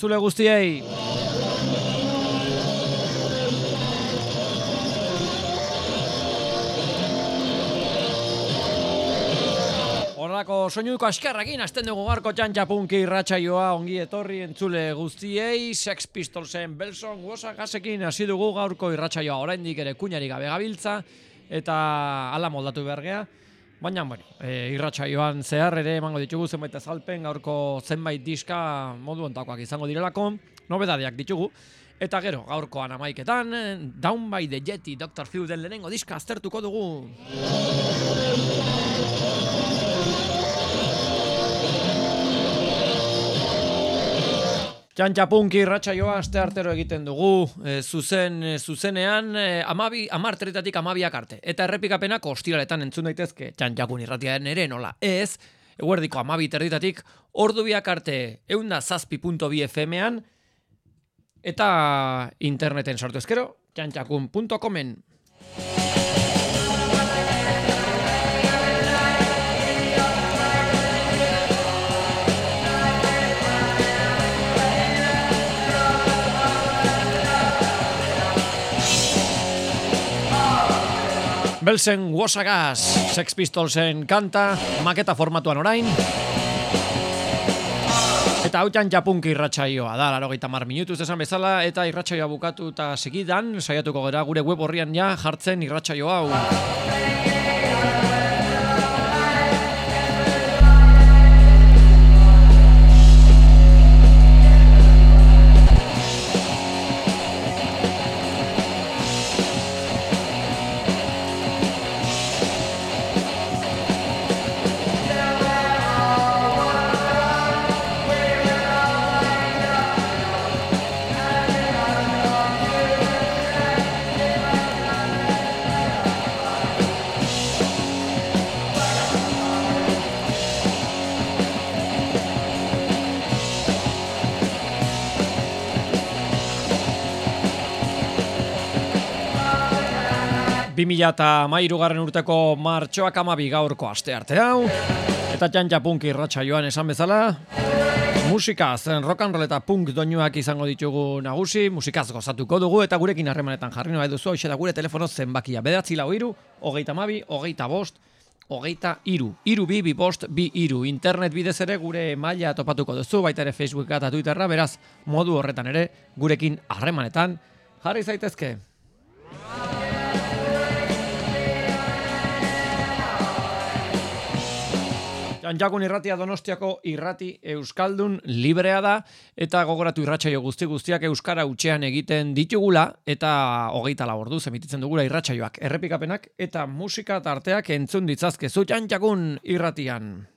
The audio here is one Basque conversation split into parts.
entzule guztiei. Horrako soinuko askarrakin, hasten dugu garko txantxapunki irratsaioa ongi etorri entzule guztiei, Sex Pistolsen Belson gasekin hasi dugu gaurko irratsaioa oraindik ere kuñari gabe gabiltza, eta ala moldatu bergea. Baina, bueno, e, irratsaioan zehar ere emango ditugu zenbait ezalpen gaurko zenbait diska modu ontakoak izango direlako, nobedadeak ditugu. Eta gero, gaurkoan amaiketan, Down by the Jetty Dr. Phil den lehenengo diska aztertuko dugu. Txantxapunki irratsaioa aste artero egiten dugu, e, zuzen, e, zuzenean, e, amabi, amarteretatik amabiak arte. Eta errepikapenak ostiraletan entzun daitezke, txantxakun irratiaren ere nola. Ez, eguerdiko amabi terditatik, ordu biak arte, eunda zazpi.bi FM-ean, eta interneten sortu ezkero, txantxakun.comen. Belsen Wasagaz, Sex Pistolsen kanta, maketa formatuan orain. Eta hau txan japunki irratxaioa da, laro gaita mar minutu esan bezala, eta irratxaioa bukatu eta segidan, saiatuko gara gure web horrian ja jartzen irratxaioa hau. Eta mairu garren urteko martxoak amabi gaurko aste arte hau. Eta txantxa punk irratxa joan esan bezala. Musika, zen rock and eta punk doinuak izango ditugu nagusi, musikaz gozatuko dugu eta gurekin harremanetan jarri noa eduzu, hau da gure telefono zenbakia. Bedatzi lau iru, hogeita mabi, hogeita bost, hogeita iru. Iru bi, bi bost, bi iru. Internet bidez ere gure maila topatuko duzu, baita ere Facebook eta Twitterra, beraz, modu horretan ere, gurekin harremanetan jarri zaitezke. Antxakun irratia donostiako irrati euskaldun librea da eta gogoratu irratsaio guzti guztiak euskara utxean egiten ditugula eta hogeita labordu zemititzen dugula irratsaioak errepikapenak eta musika tarteak entzun ditzazke zu Antxakun irratian.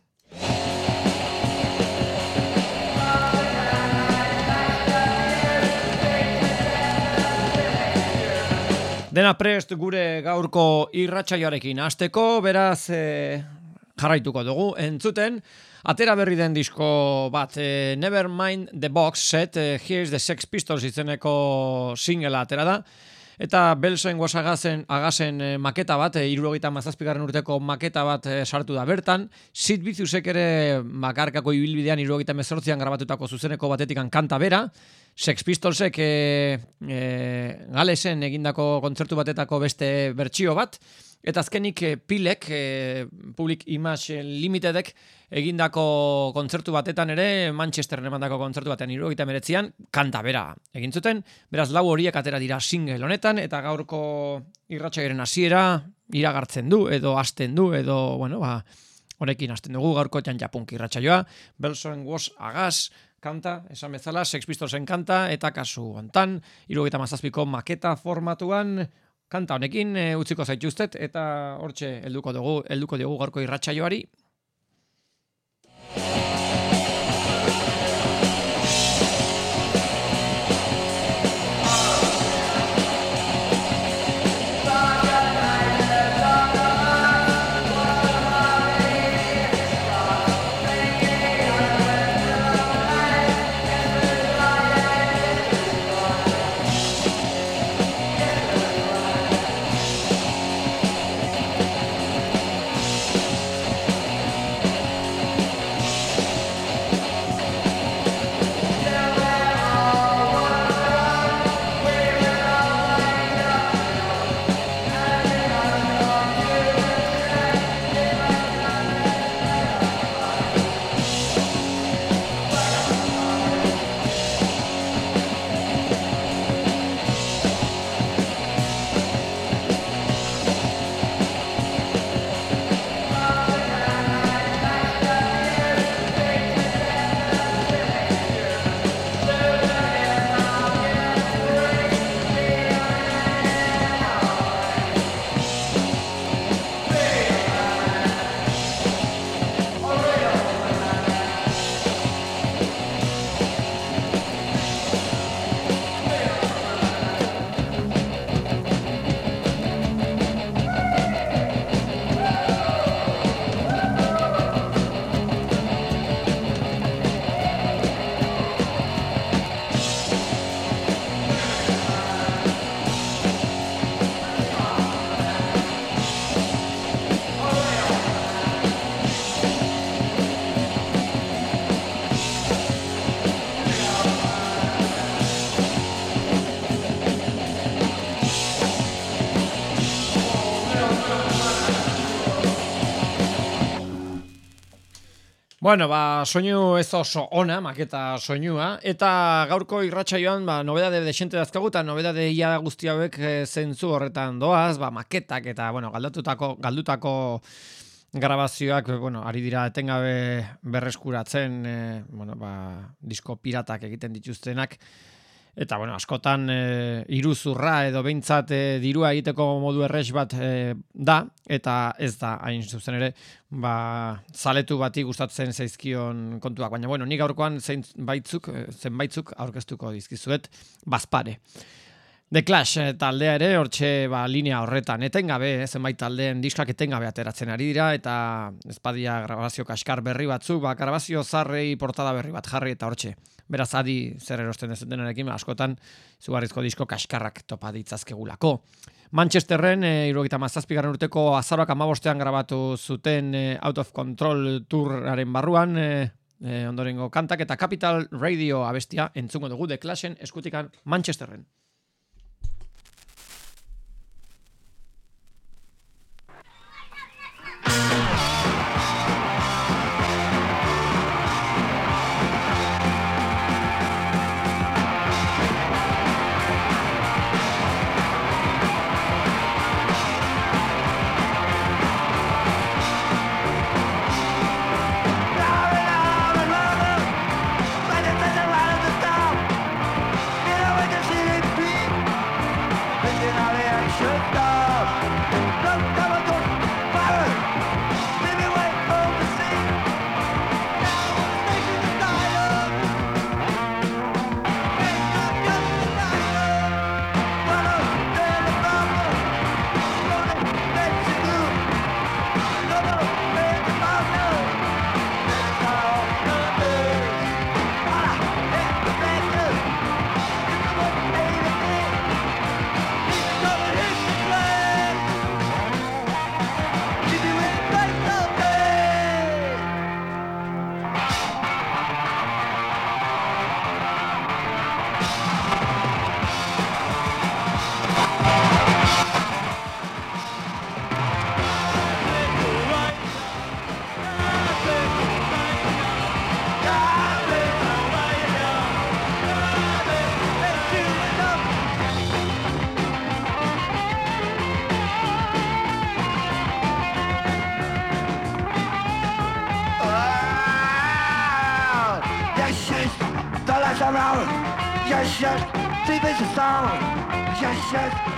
Dena prest gure gaurko irratsaioarekin hasteko, beraz eh, jarraituko dugu. Entzuten atera berri den disko bat e, Nevermind the Box set e, Here's the Sex Pistols izeneko single atera da. Eta Belsen Wasagazen agazen e, maketa bat e, 77. urteko maketa bat sartu da bertan. Sid Bizusek ere makarkako ibilbidean 78an grabatutako zuzeneko batetikan kanta bera. Sex Pistolsek e, e, galesen egindako kontzertu batetako beste bertsio bat Eta azkenik eh, pilek, e, Public Image Limitedek egindako kontzertu batetan ere, Manchester emandako kontzertu batean iru egiten meretzian, kanta bera egin zuten, beraz lau horiek atera dira single honetan, eta gaurko irratxairen hasiera iragartzen du, edo hasten du, edo, bueno, ba, honekin hasten dugu gaurko txan japunk irratxaioa, Belson was agaz, kanta, esan bezala, Sex Pistolsen kanta, eta kasu hontan, irugita mazazpiko maketa formatuan, kanta honekin e, utziko zaituztet eta hortxe helduko dugu helduko dugu gaurko irratsaioari Bueno, ba, soinu ez oso ona, maketa soinua, eta gaurko irratxa joan, ba, nobedade desente dazkagu, eta nobedade ia guzti hauek e, zentzu horretan doaz, ba, maketak eta, bueno, galdutako, galdutako grabazioak, bueno, ari dira etengabe berreskuratzen, e, bueno, ba, disko piratak egiten dituztenak, Eta, bueno, askotan e, iruzurra edo behintzat e, dirua egiteko modu errex bat e, da, eta ez da, hain zuzen ere, ba, zaletu bati gustatzen zaizkion kontuak. Baina, bueno, nik aurkoan zein baitzuk, zen baitzuk aurkeztuko dizkizuet, bazpare. The Clash taldea ere, hortxe ba, linea horretan, etengabe, zenbait taldeen diskak etengabe ateratzen ari dira, eta ezpadia grabazio kaskar berri batzuk, ba, grabazio zarrei portada berri bat jarri eta hortxe beraz adi zer erosten ez denarekin, askotan zugarrizko disko kaskarrak topa ditzazkegulako. Manchesterren, e, irugita mazazpigarren urteko azaroak amabostean grabatu zuten e, Out of Control Touraren barruan, e, e, ondorengo kantak eta Capital Radio abestia entzungo dugu de klasen eskutikan Manchesterren. Yeah.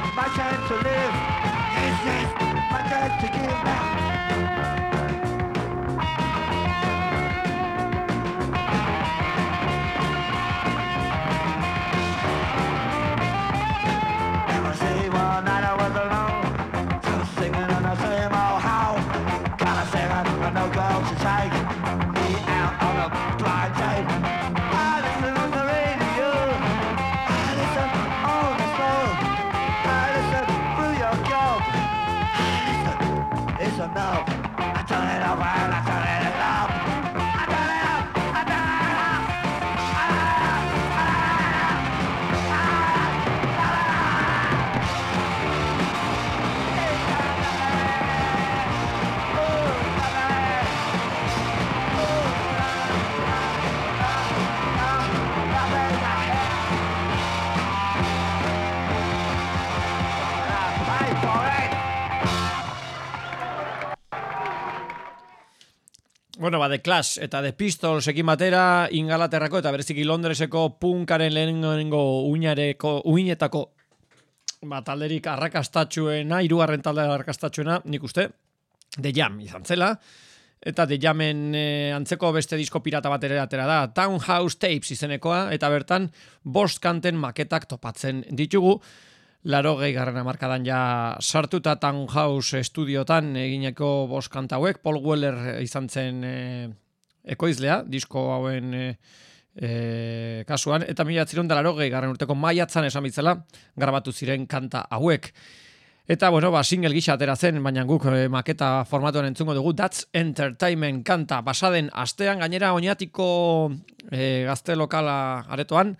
Bueno, ba, The Clash eta The Pistols ekin batera Ingalaterrako eta bereziki Londreseko punkaren lehenengo uinareko uinetako ba, talderik arrakastatxuena, irugarren talde arrakastatxuena, nik uste, The Jam izan zela. Eta The Jamen eh, antzeko beste disko pirata bat ere atera da. Townhouse Tapes izenekoa, eta bertan bost kanten maketak topatzen ditugu laro gehi garrana markadan ja sartuta Townhouse estudiotan egineko boskanta hauek, Paul Weller izan zen e, ekoizlea, disko hauen e, e, kasuan, eta mila da laro gehi garran urteko maiatzan esan bitzela, grabatu ziren kanta hauek. Eta, bueno, ba, single gisa atera zen, baina guk e, maketa formatuan entzungo dugu, That's Entertainment kanta, basaden astean, gainera oinatiko e, gazte lokala aretoan,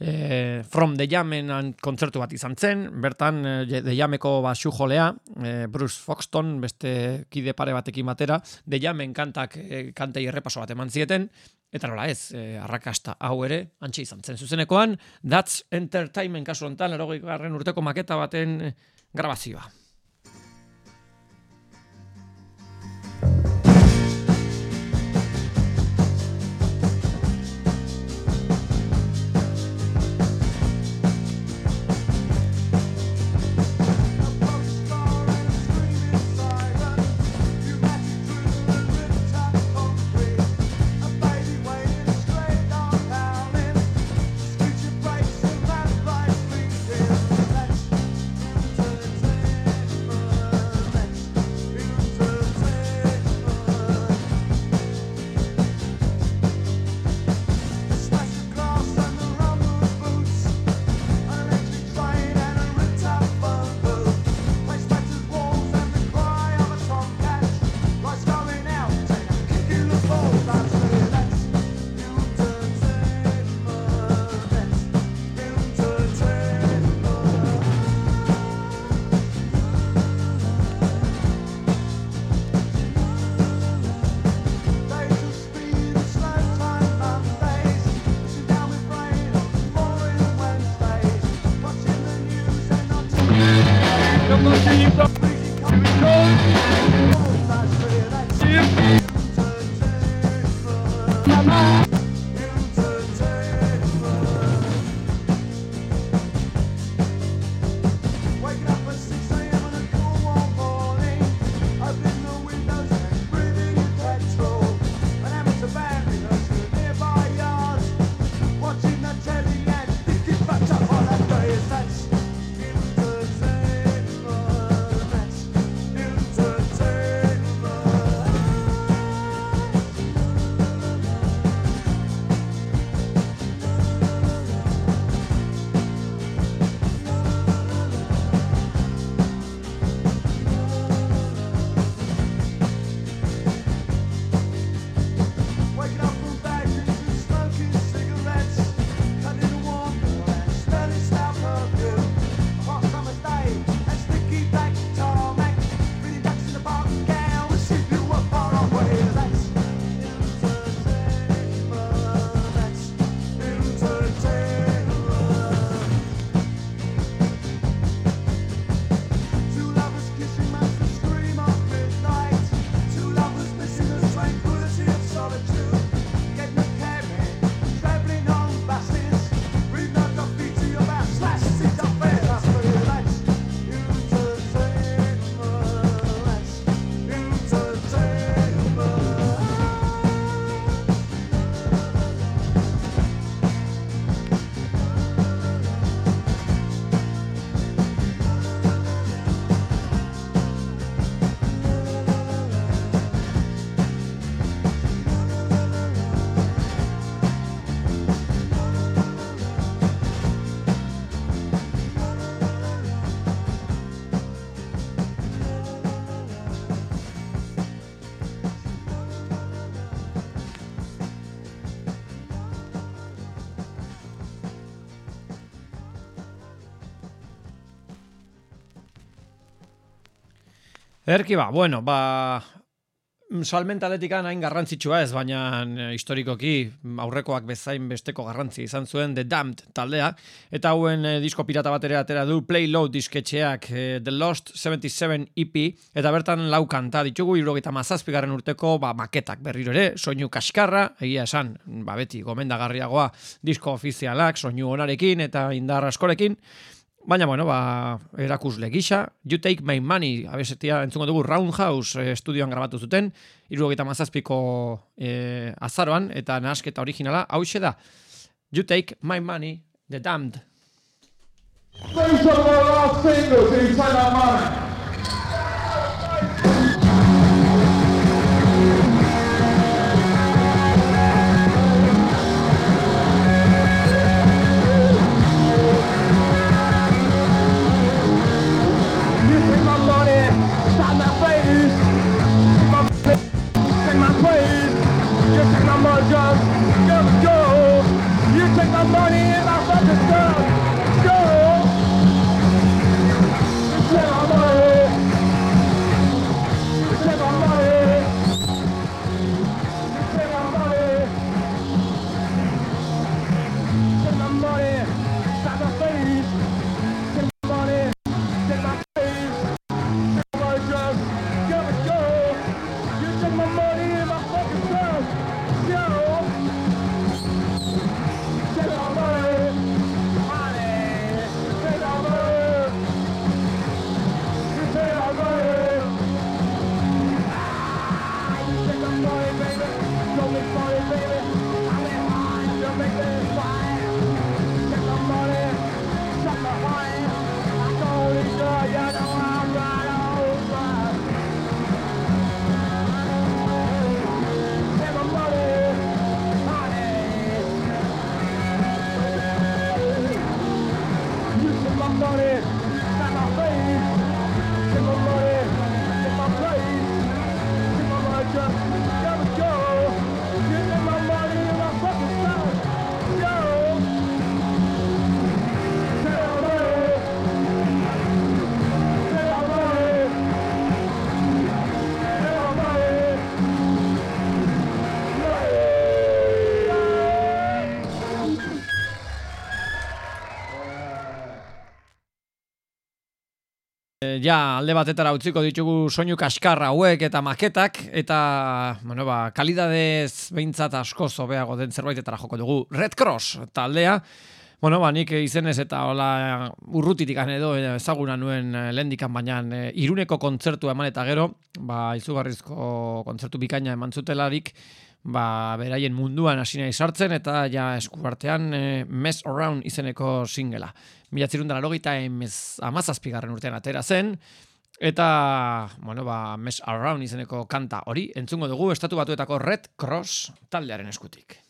e, From the Jamen kontzertu bat izan zen, bertan e, The Jameko basu jolea, e, Bruce Foxton, beste kide pare batekin batera, The Jamen kantak e, kantei errepaso bat eman zieten, eta nola ez, e, arrakasta hau ere, antxe izan zen. Zuzenekoan, That's Entertainment kasu honetan, garren urteko maketa baten grabazioa. Erki ba, bueno, ba, salmenta atletikan hain garrantzitsua ez, baina eh, historikoki aurrekoak bezain besteko garrantzi izan zuen The Damned taldea, eta hauen eh, disko pirata bat ere atera du Play Low disketxeak eh, The Lost 77 EP, eta bertan lau kanta ditugu, irrogeita mazazpigarren urteko ba, maketak berriro ere, soinu kaskarra, egia esan, ba, beti gomendagarriagoa disko ofizialak, soinu onarekin eta indar askorekin, Baina, bueno, ba, erakusle gisa, You Take My Money, abesetia entzungo dugu Roundhouse eh, estudioan grabatu zuten, irurogeita mazazpiko eh, azaroan, eta nahasketa originala, hau da, You Take My Money, The Damned. Thanks for the last single, You Take My Money. just ja alde batetara utziko ditugu soinu kaskarra hauek eta maketak eta bueno ba kalidadez beintzat asko zobeago den zerbaitetara joko dugu. Red Cross taldea Bueno, ba, nik izenez eta hola urrutitik edo ezaguna nuen eh, lendikan baina e, iruneko kontzertu eman eta gero, ba, izugarrizko kontzertu bikaina eman zutelarik, ba, beraien munduan hasi nahi sartzen eta ja eskuartean e, Mess Around izeneko singela. Mila zirundara logita emez amazazpigarren urtean atera zen, eta, bueno, ba, Mess Around izeneko kanta hori, entzungo dugu, estatu batuetako Red Cross taldearen eskutik.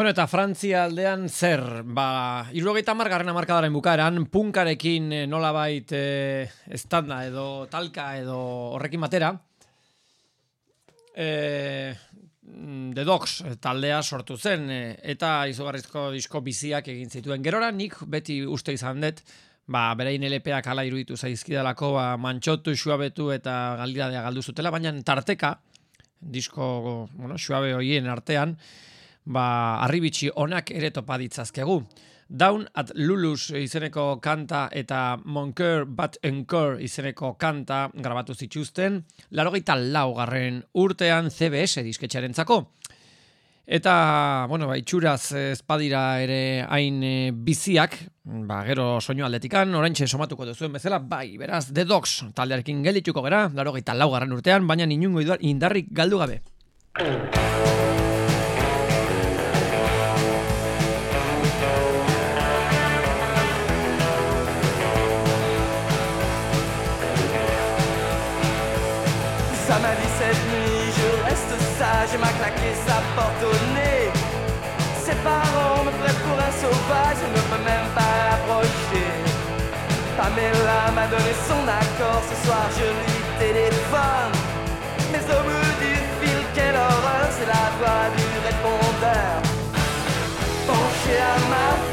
Bueno, eta Frantzia aldean zer, ba, irurogeita margarren amarkadaren bukaeran, punkarekin eh, nola bait eh, estanda edo talka edo horrekin batera, eh, The Dogs taldea sortu zen, eh, eta izugarrizko disko biziak egin zituen. Gerora nik beti uste izan dut, ba, berein LPak ala iruditu zaizkidalako, ba, mantxotu, xuabetu eta galdidadea galdu zutela, baina tarteka, disko, bueno, xuabe hoien artean, ba, arribitsi onak ere topa ditzazkegu. Down at Lulus izeneko kanta eta Monker Bat Encore izeneko kanta grabatu zituzten, laro lau garren urtean CBS disketxaren zako. Eta, bueno, ba, itxuraz espadira ere hain e, biziak, ba, gero soinu aldetikan, orain somatuko duzuen bezala, bai, beraz, The Dogs taldearekin geldituko gara, laro lau garren urtean, baina inungo indarrik galdu gabe. Pamela m'a donné son accord, ce soir je lui téléphone. Mais au bout du fil, quelle horreur, c'est la voix du répondeur. Penché à ma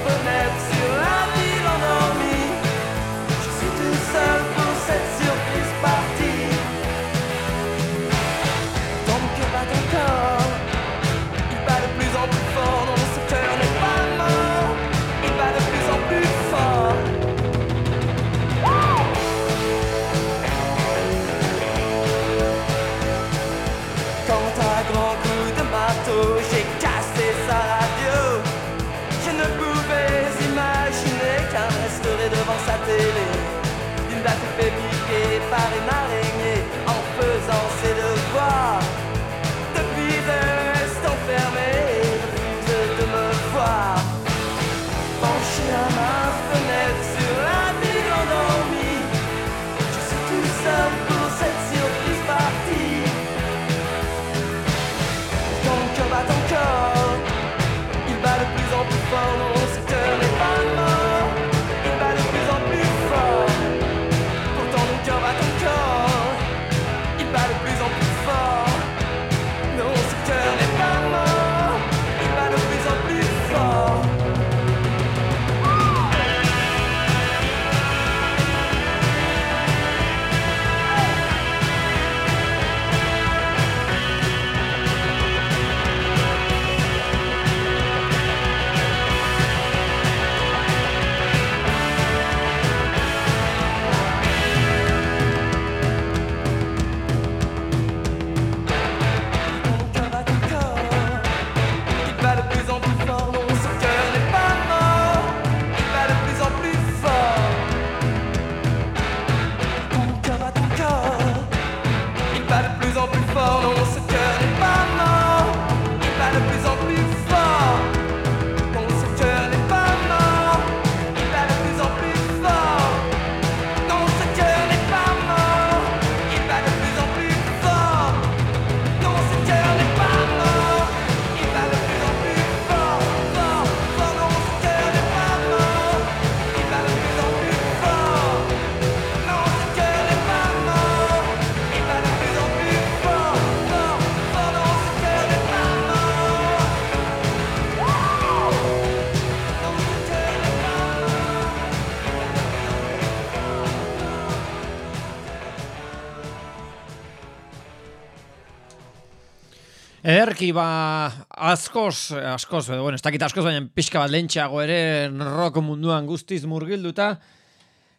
ederki ba askoz, askoz, edo, bueno, ez dakit askoz, baina pixka bat lentxeago ere rock munduan guztiz murgilduta.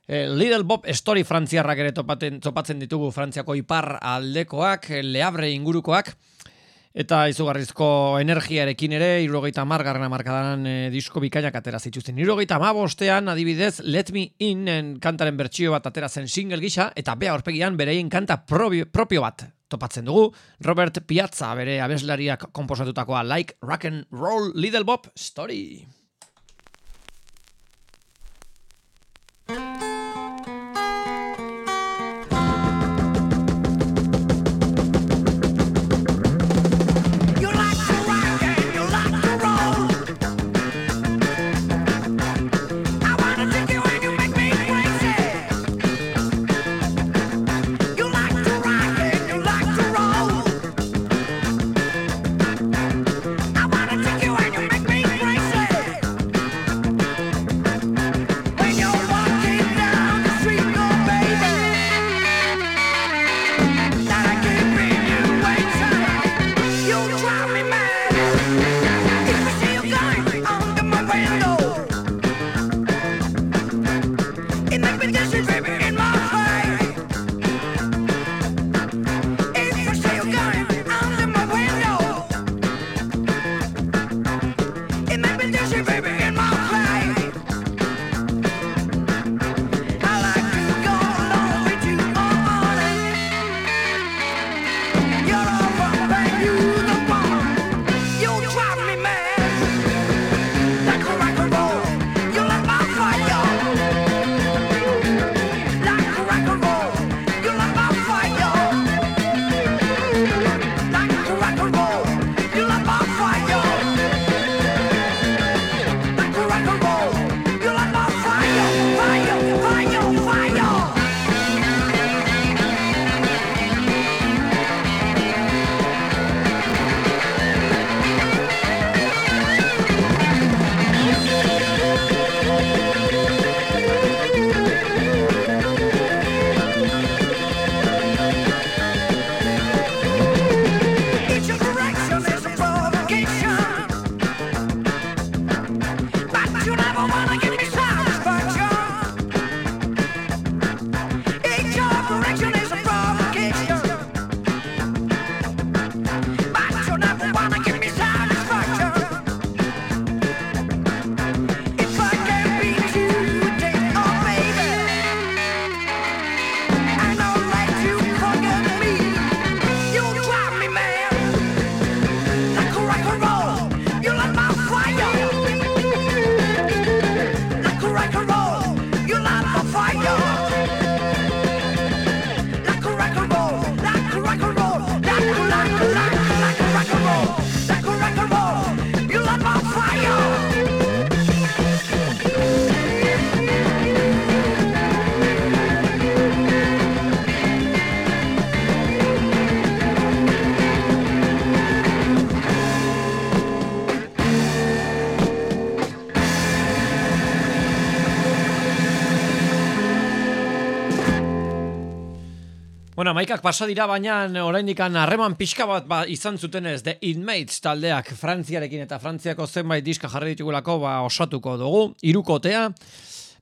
E, Little Bob Story frantziarrak ere topaten, topatzen ditugu frantziako ipar aldekoak, leabre ingurukoak. Eta izugarrizko energiarekin ere, irrogeita margarren amarkadan e, eh, disko bikainak atera zituzten. Irrogeita amabostean adibidez, Let Me In en kantaren bertsio bat atera zen single gisa, eta bea horpegian bereien kanta probio, propio bat topatzen dugu, Robert Piazza bere abeslariak komposatutakoa Like Rock and Roll Little Bob Story. Bueno, maikak pasa dira, baina oraindik harreman pixka bat ba, izan zutenez The Inmates taldeak Frantziarekin eta Frantziako zenbait diska jarri ditugulako ba, osatuko dugu, irukotea,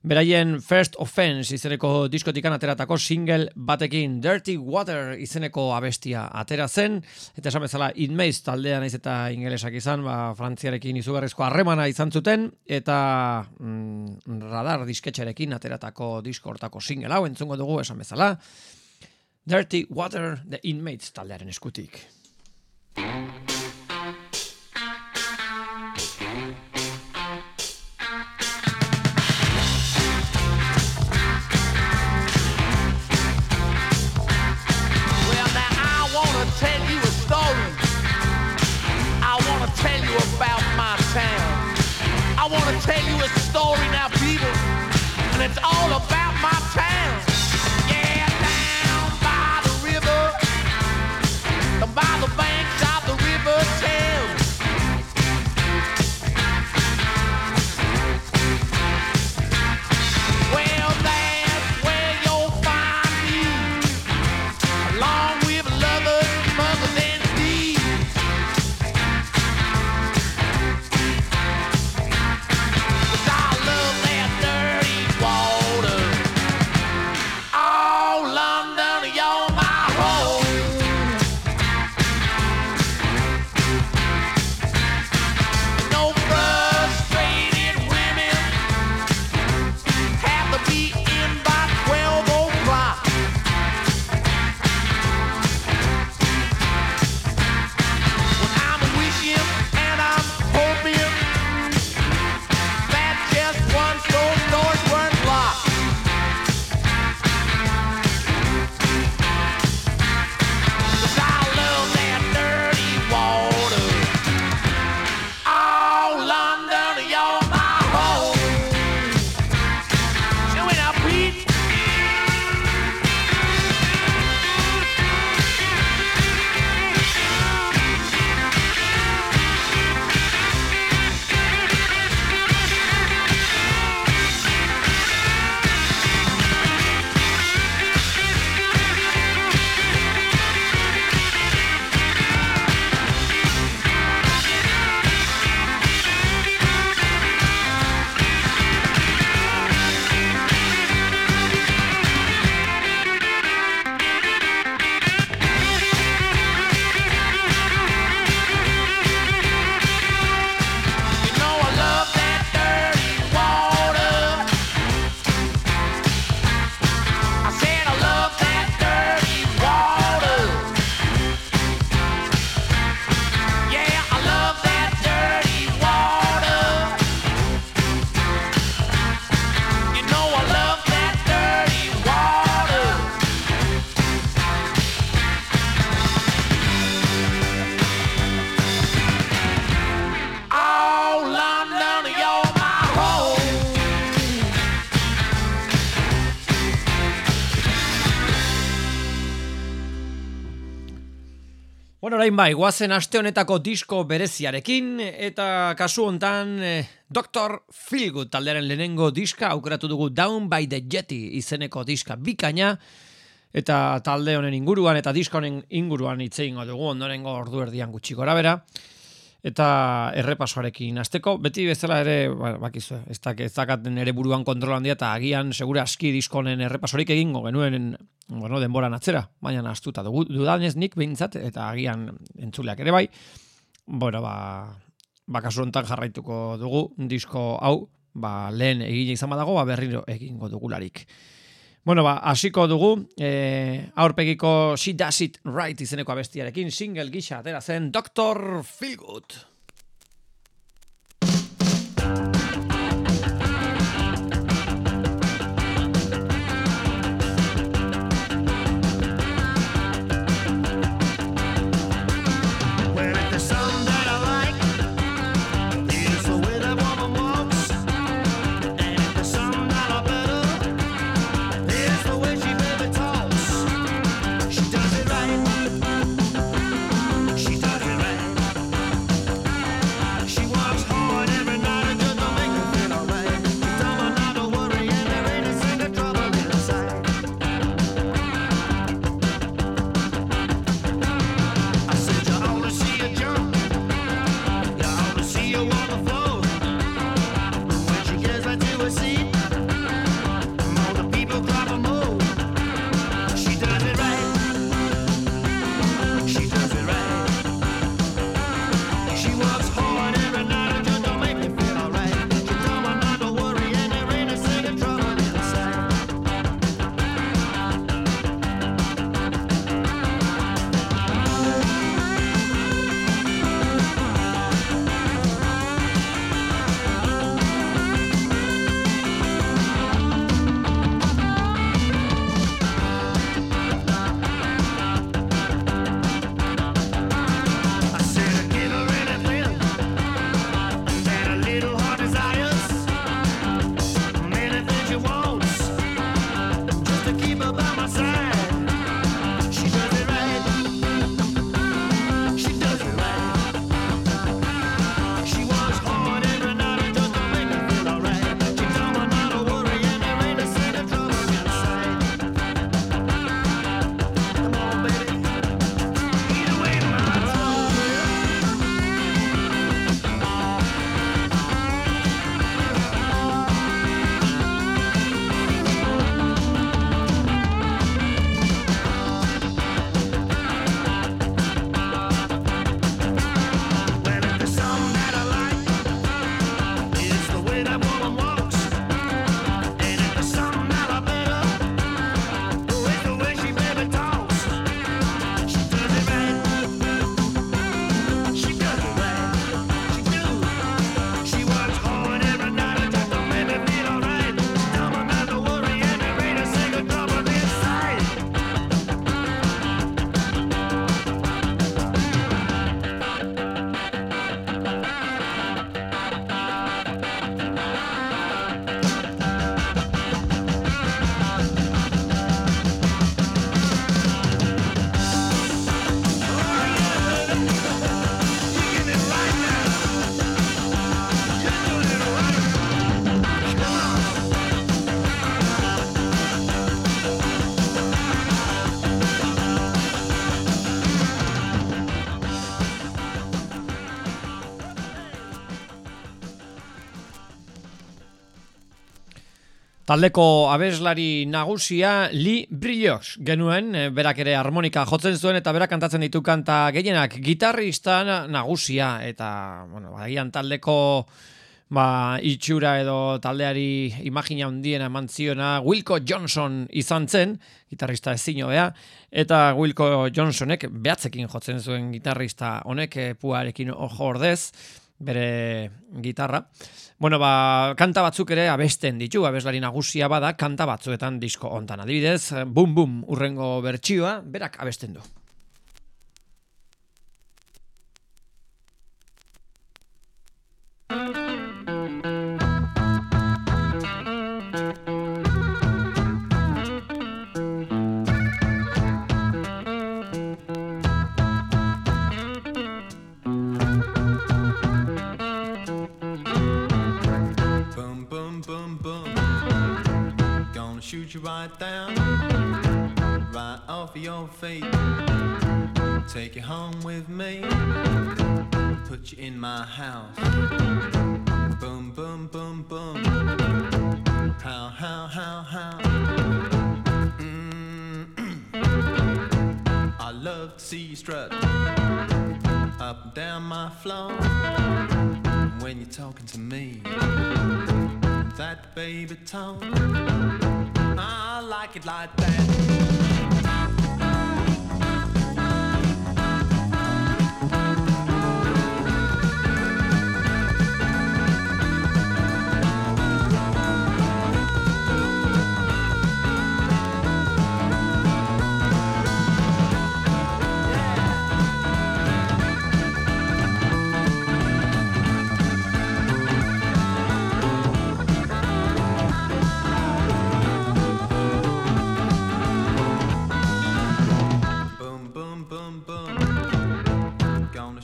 beraien First Offense izeneko diskotikan ateratako single batekin Dirty Water izeneko abestia atera zen, eta esan bezala Inmates taldea naiz eta ingelesak izan, ba, Frantziarekin izugarrizko harremana izan zuten, eta mm, radar disketxarekin ateratako disko hortako single hau entzungo dugu esan bezala, Dirty Water, The Inmates taldearen eskutik. Well, now I wanna tell you a story. I wanna tell you about my town. I wanna tell you a story now, people, and it's all about orain bai, guazen aste honetako disko bereziarekin, eta kasu hontan eh, Dr. Feelgood taldearen lehenengo diska aukeratu dugu Down by the Jetty izeneko diska bikaina, eta talde honen inguruan eta diska honen inguruan hitz egingo dugu ondorengo ordu erdian gutxi gora bera. Eta errepasoarekin hasteko beti bezala ere, ba, bakizu, ez dak ez nere buruan kontrol handia eta agian segura aski diskonen errepasorik egingo genuen bueno, denboran atzera, baina astuta dugu dudanez nik behintzat eta agian entzuleak ere bai. Bueno, ba, ba kasu honetan jarraituko dugu disko hau, ba lehen egin izan badago, ba berriro egingo dugularik. Bueno, ba, hasiko dugu, eh, aurpegiko She Does It Right izeneko abestiarekin, single gisa atera zen Dr. Feelgood. Taldeko abeslari nagusia Lee Brillox genuen, eh, berak ere harmonika jotzen zuen eta berak kantatzen ditu kanta gehienak gitarrista na- nagusia eta bueno, agian taldeko ba, itxura edo taldeari imagina handiena eman ziona Wilco Johnson izan zen, gitarrista ezin hobea, eta Wilco Johnsonek behatzekin jotzen zuen gitarrista honek eh, puarekin ojo ordez, bere gitarra. Bueno, ba, kanta batzuk ere abesten ditu, abeslari nagusia bada, kanta batzuetan disko hontan. Adibidez, bum bum urrengo bertsioa, berak abesten du. Boom, you right down, right off of your feet. Take you home with me, put you in my house. Boom, boom, boom, boom. How, how, how, how. Mm-mm. I love to see you strut up and down my floor when you're talking to me. That baby tone, I like it like that.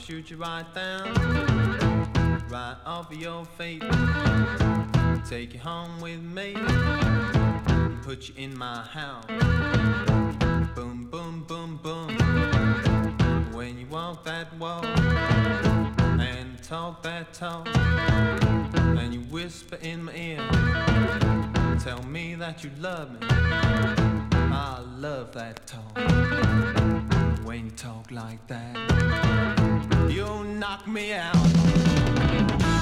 Shoot you right down, right off of your feet. Take you home with me, put you in my house. Boom, boom, boom, boom. When you walk that walk and talk that talk, and you whisper in my ear, tell me that you love me. I love that talk when you talk like that. You knock me out.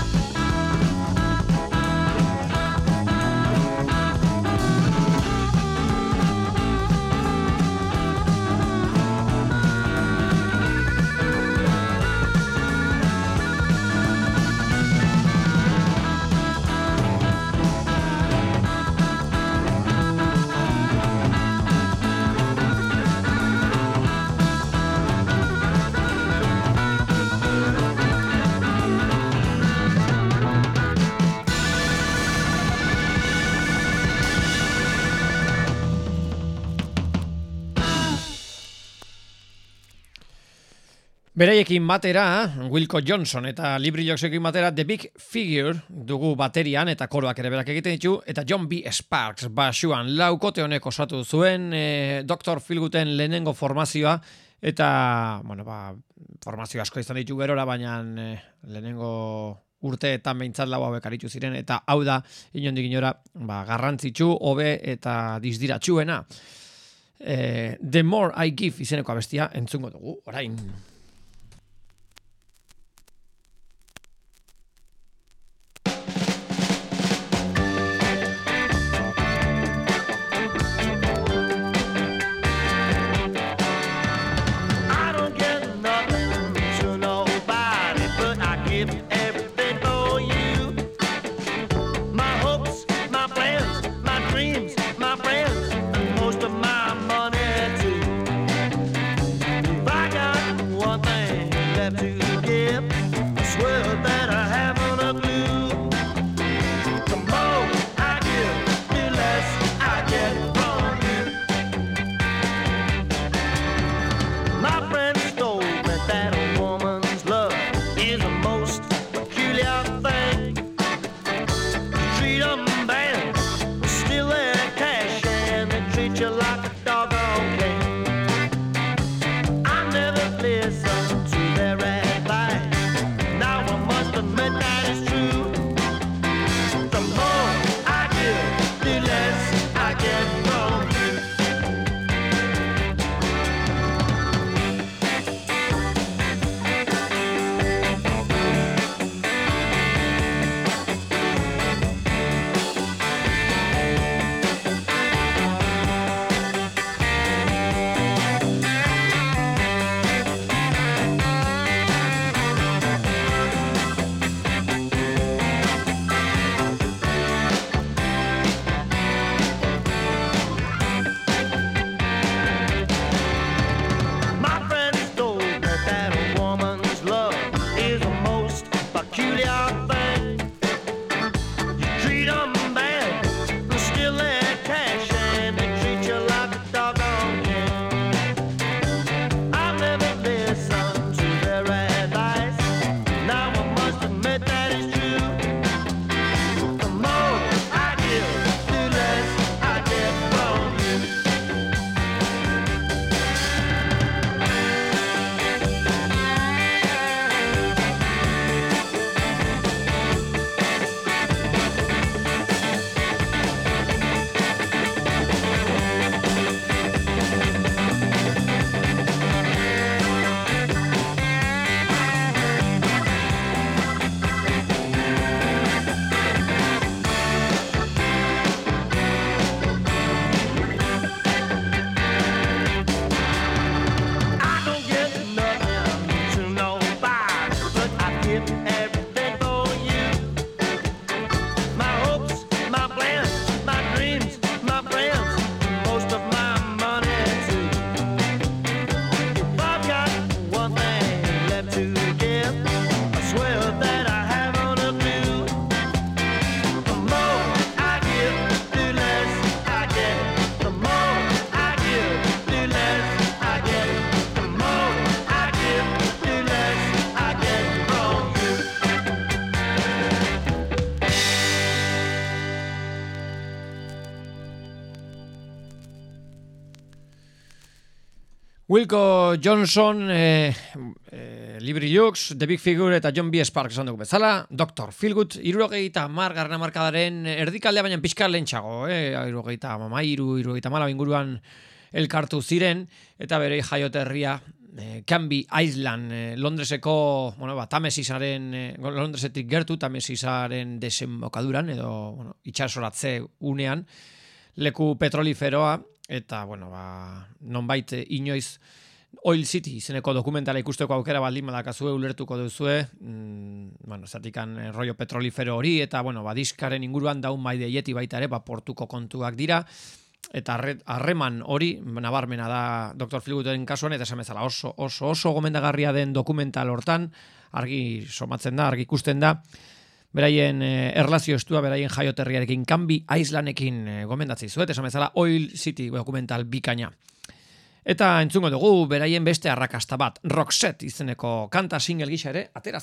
Bereiekin batera, Wilco Johnson eta Libri Joxekin batera The Big Figure dugu baterian eta koroak ere berak egiten ditu, eta John B. Sparks basuan laukote honek osatu zuen e, Dr. Philguten lehenengo formazioa, eta, bueno, ba, formazio asko izan ditu gerora, baina e, lehenengo urteetan behintzat lau hauek aritu ziren, eta hau da, inondik inora, ba, garrantzitsu, hobe eta dizdiratsuena. E, The More I Give izeneko abestia entzungo dugu, orain. Wilco Johnson, eh, eh, Libri Lux, The Big Figure eta John B. Sparks esan dugu bezala, Dr. Feelgood, irurogeita mar garrana markadaren erdikaldea baina pixka lehentxago, eh? irurogeita mamairu, irurogeita mala inguruan elkartu ziren, eta bere jaioterria eh, Canby Island, eh, Londreseko, bueno, ba, Tamesisaren, eh, Londresetik gertu, Tamesisaren desembokaduran, edo, bueno, itxasoratze unean, leku petroliferoa, eta, bueno, ba, nonbait eh, inoiz Oil City izeneko dokumentala ikusteko aukera baldin badakazue ulertuko duzue, mm, bueno, zatikan eh, rollo petrolifero hori, eta, bueno, ba, diskaren inguruan daun bai deieti baita ere, ba, portuko kontuak dira, eta harre- harreman hori nabarmena da Dr. Philgooden kasuan eta esan oso oso oso gomendagarria den dokumental hortan. Argi somatzen da, argi ikusten da beraien eh, erlazio estua beraien jaioterriarekin Canby Islanekin eh, gomendatzen dizuet esan bezala Oil City dokumental bikaina. Eta entzungo dugu beraien beste arrakasta bat, Roxette izeneko kanta single gisa ere atera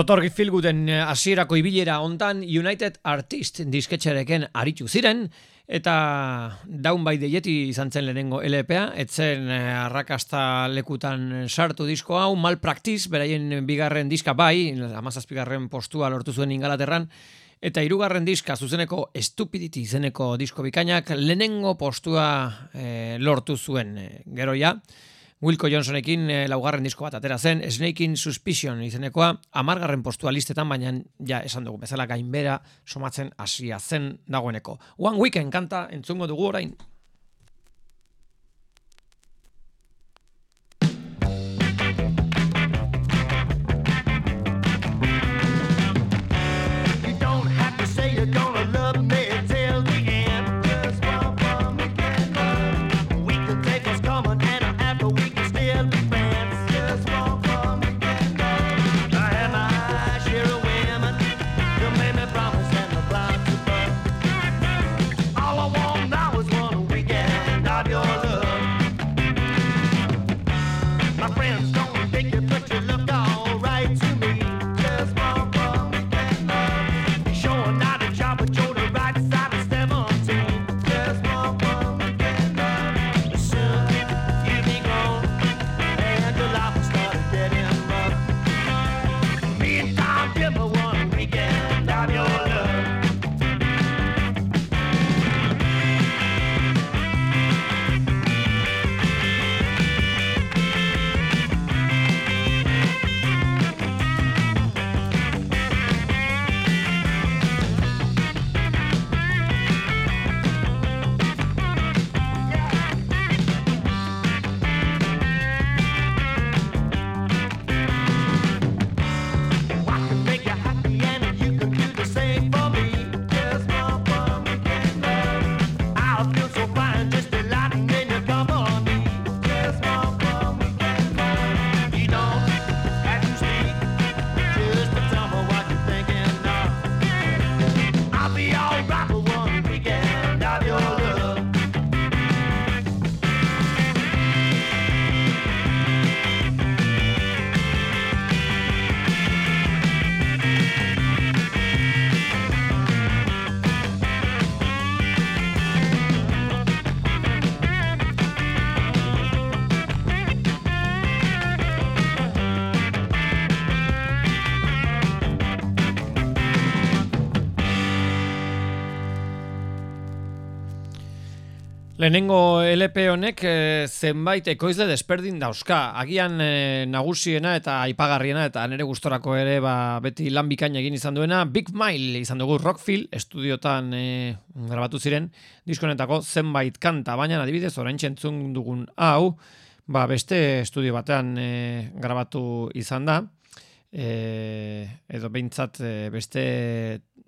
Dr. Feelgooden eh, hasierako ibilera hontan United Artist disketxereken aritu ziren eta Down by the Yeti izan zen lehenengo LPA, etzen eh, arrakasta lekutan sartu disko hau, Malpractice, beraien bigarren diska bai, amazazpigarren postua lortu zuen ingalaterran, eta hirugarren diska zuzeneko Stupidity izeneko disko bikainak lehenengo postua eh, lortu zuen gero ja. Wilco Johnsonekin eh, laugarren disko bat atera zen, Snake in Suspicion izenekoa, amargarren postua listetan, baina ja esan dugu bezala gainbera somatzen hasia zen dagoeneko. One Weekend kanta entzungo dugu orain. Lehenengo LP honek eh, zenbait ekoizle desberdin dauzka. Agian eh, nagusiena eta aipagarriena eta nere gustorako ere ba, beti lan bikain egin izan duena. Big Mile izan dugu Rockfield estudiotan eh, grabatu ziren diskonetako zenbait kanta, baina adibidez orain txentzun dugun hau ba, beste estudio batean eh, grabatu izan da. Eh, edo behintzat eh, beste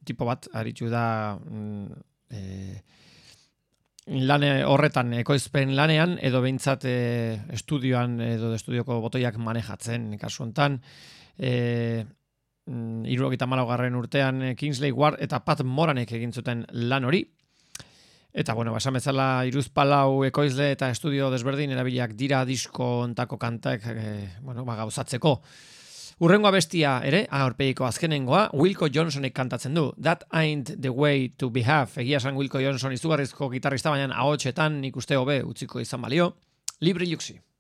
tipo bat aritu da mm, eh, lane horretan ekoizpen lanean edo behintzat e, estudioan edo estudioko botoiak manejatzen kasu hontan e, irurogeita garren urtean eh, Kingsley Ward eta Pat Moranek egin zuten lan hori Eta, bueno, basan bezala iruz palau ekoizle eta estudio desberdin erabiliak dira disko ontako kantak, e, bueno, ba, gauzatzeko. Urrengoa bestia ere, aurpeiko azkenengoa, Wilco Johnsonek kantatzen du. That ain't the way to behave. Egia esan Wilco Johnson izugarrizko gitarrista baina ahotsetan nik uste hobe utziko izan balio. Libre. Oh,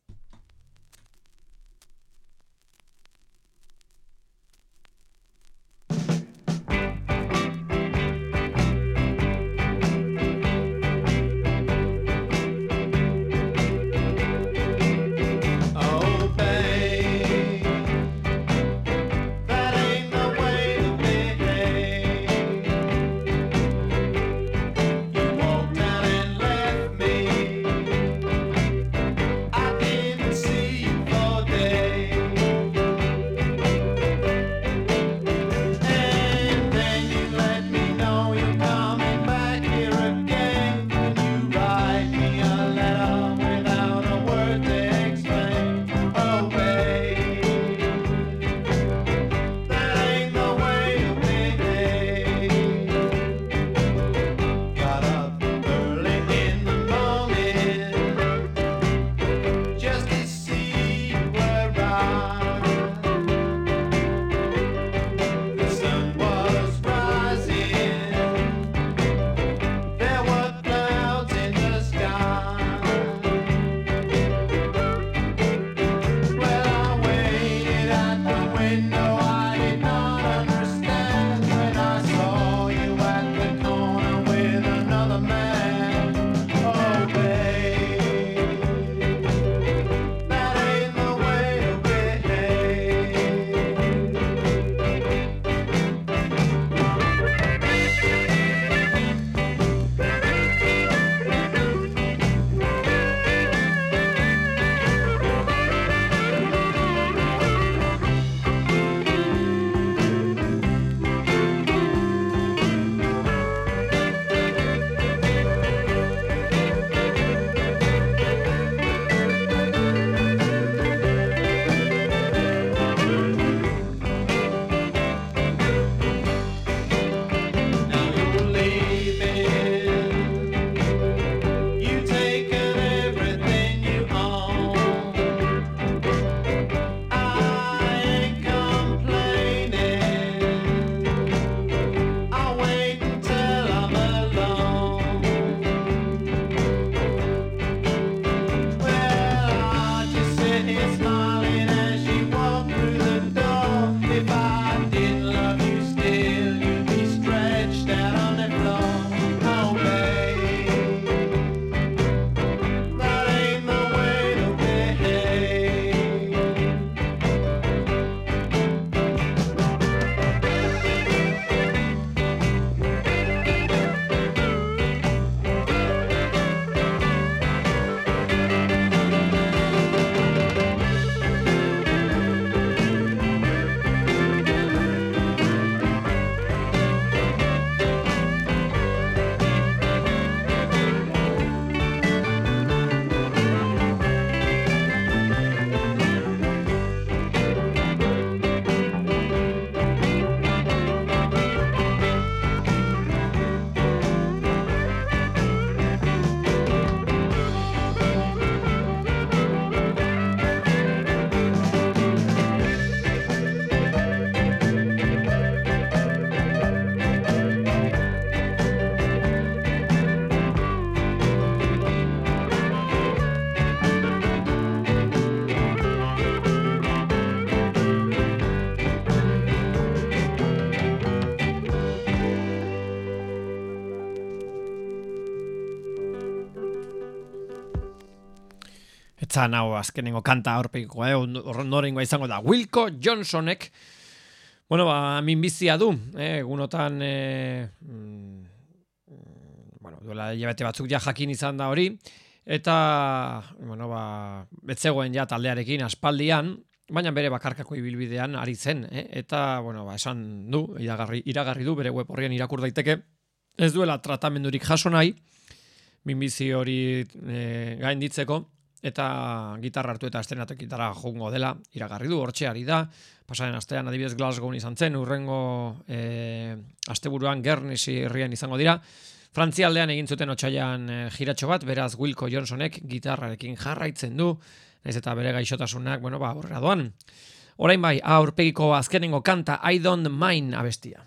Etzan hau azkenengo kanta aurpegiko, eh? Norengoa izango da. Wilco Johnsonek, bueno, ba, minbizia du, eh? Egunotan, eh, mm, bueno, duela hilabete batzuk ja jakin izan da hori, eta, bueno, ba, betzegoen ja taldearekin aspaldian, baina bere bakarkako ibilbidean ari zen, eh? eta, bueno, ba, esan du, iragarri, iragarri du, bere web horrian irakur daiteke, ez duela tratamendurik jaso nahi, minbizi hori e, gainditzeko, eta gitarra hartu eta estrenatu gitarra jungo dela, iragarri du, hortxe ari da, pasaren astean adibidez Glasgow izan zen, urrengo e, asteburuan Guernsey herrian izango dira, Frantzialdean egin zuten otxailan e, jiratxo bat, beraz Wilco Johnsonek gitarrarekin jarraitzen du, naiz eta bere gaixotasunak, bueno, ba, aurrera doan. Orain bai, aurpegiko azkenengo kanta I Don't Mind abestia.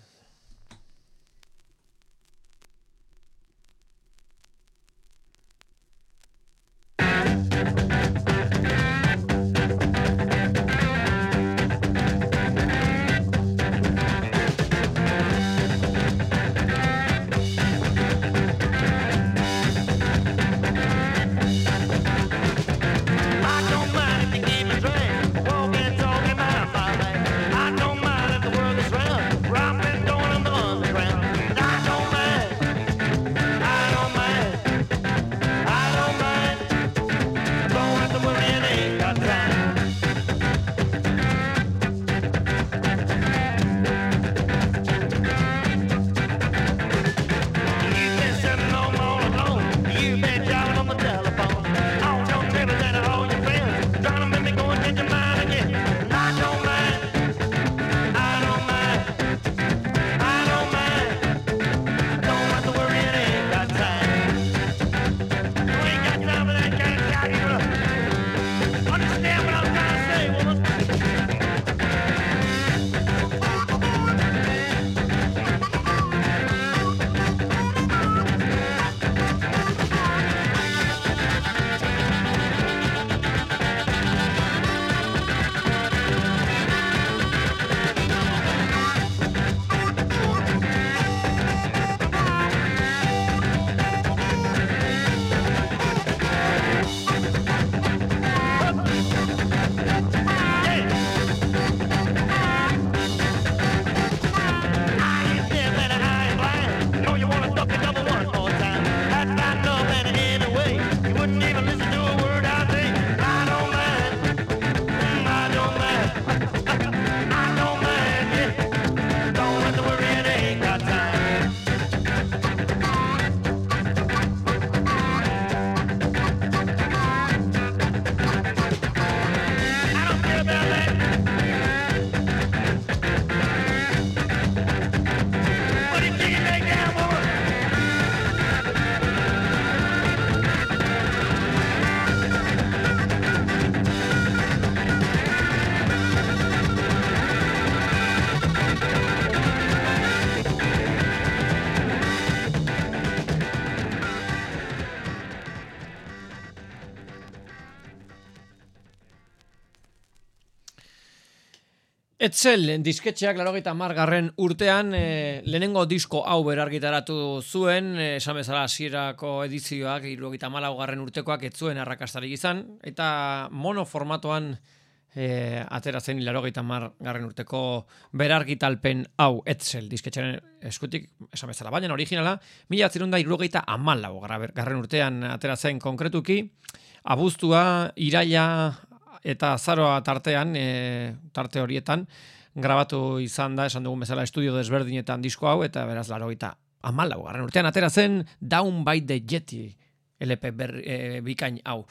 Etzel, disketxeak larogeita margarren urtean, e, lehenengo disko hau berargitaratu zuen, e, esan bezala hasierako edizioak, irurogeita garren urtekoak ez zuen arrakastarik izan, eta mono formatoan e, atera zen larogeita margarren urteko berargitalpen hau Etzel, disketxearen eskutik, esan bezala, baina originala, mila atzerunda irurogeita amalau garren urtean atera zen konkretuki, abuztua, iraila, eta azaroa tartean, e, tarte horietan, grabatu izan da, esan dugun bezala, estudio desberdinetan disko hau, eta beraz laro eta amalau, garren urtean atera zen Down by the Jetty, LP ber, e, bikain hau.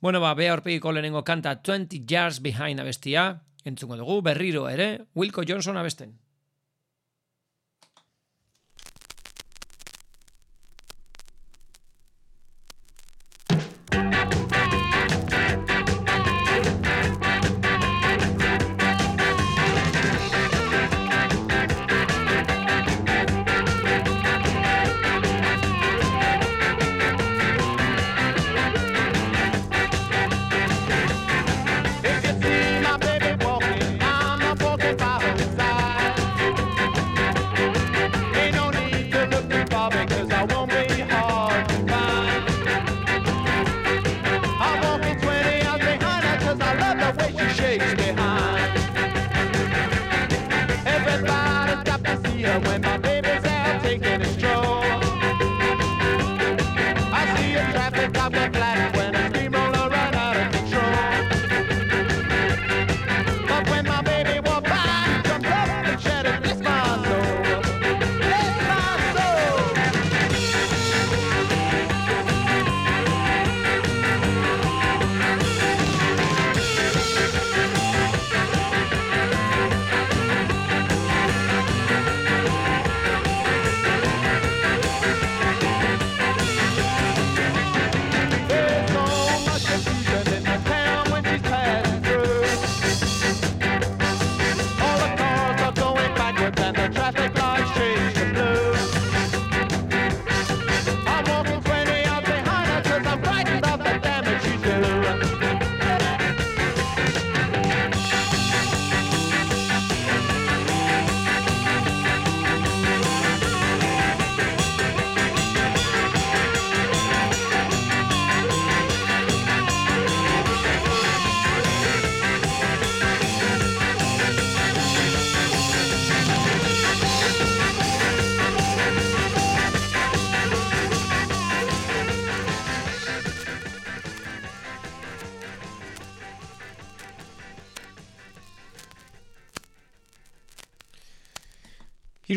Bueno, ba, bea horpegiko lehenengo kanta 20 Years Behind abestia, entzungo dugu, berriro ere, Wilco Johnson abesten.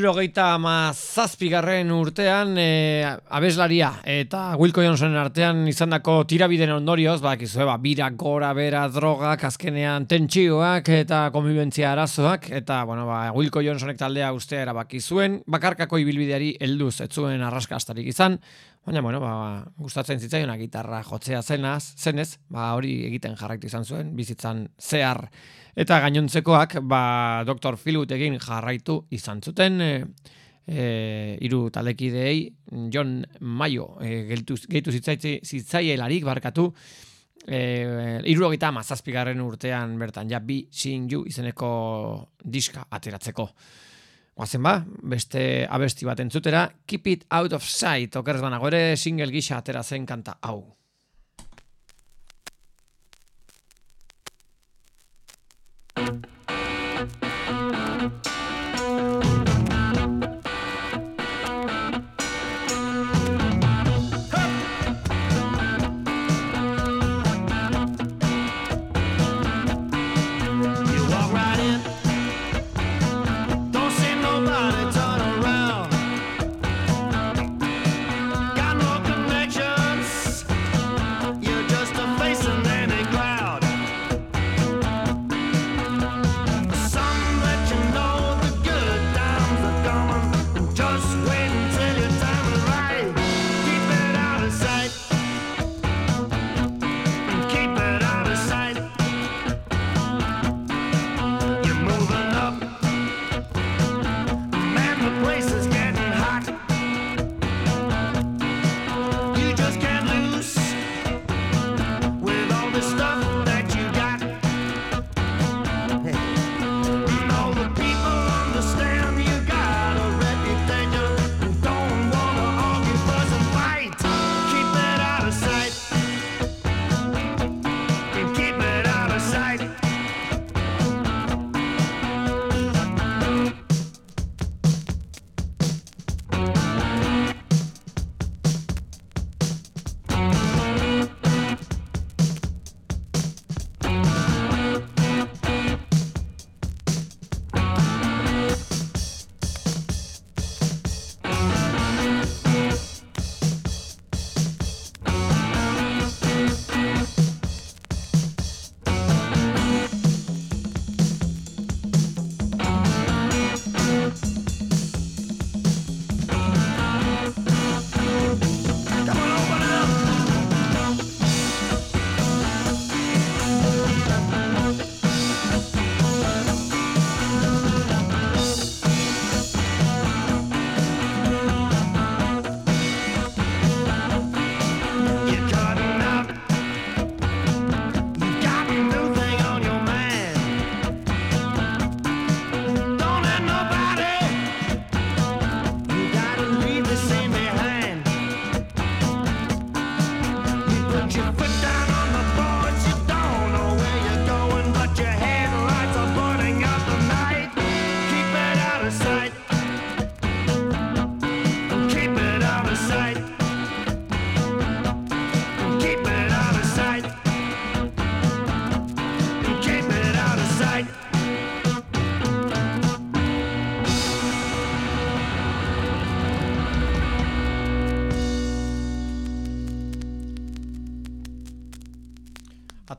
Hirurogeita zazpigarren urtean e, abeslaria eta Wilco Johnsonen artean izandako tirabiden ondorioz, bakizue, ba, bira, gora, bera, drogak, azkenean tentsioak eta konbibentzia arazoak, eta, bueno, ba, Wilco Johnsonek taldea ustea erabaki zuen, bakarkako ibilbideari helduz ez zuen arraskastarik izan, baina, bueno, ba, gustatzen zitzaiona gitarra jotzea zenaz, zenez, ba, hori egiten jarraitu izan zuen, bizitzan zehar Eta gainontzekoak, ba, Dr. Philwood egin jarraitu izan zuten, e, e, iru talekideei, John Mayo, e, gehitu, gehitu zitzaielarik barkatu, e, iru mazazpigarren urtean bertan, ja, bi Sing You izeneko diska ateratzeko. Oazen ba, beste abesti bat entzutera, Keep It Out of Sight, okerrez banago ere single gisa atera zen kanta hau. Thank you.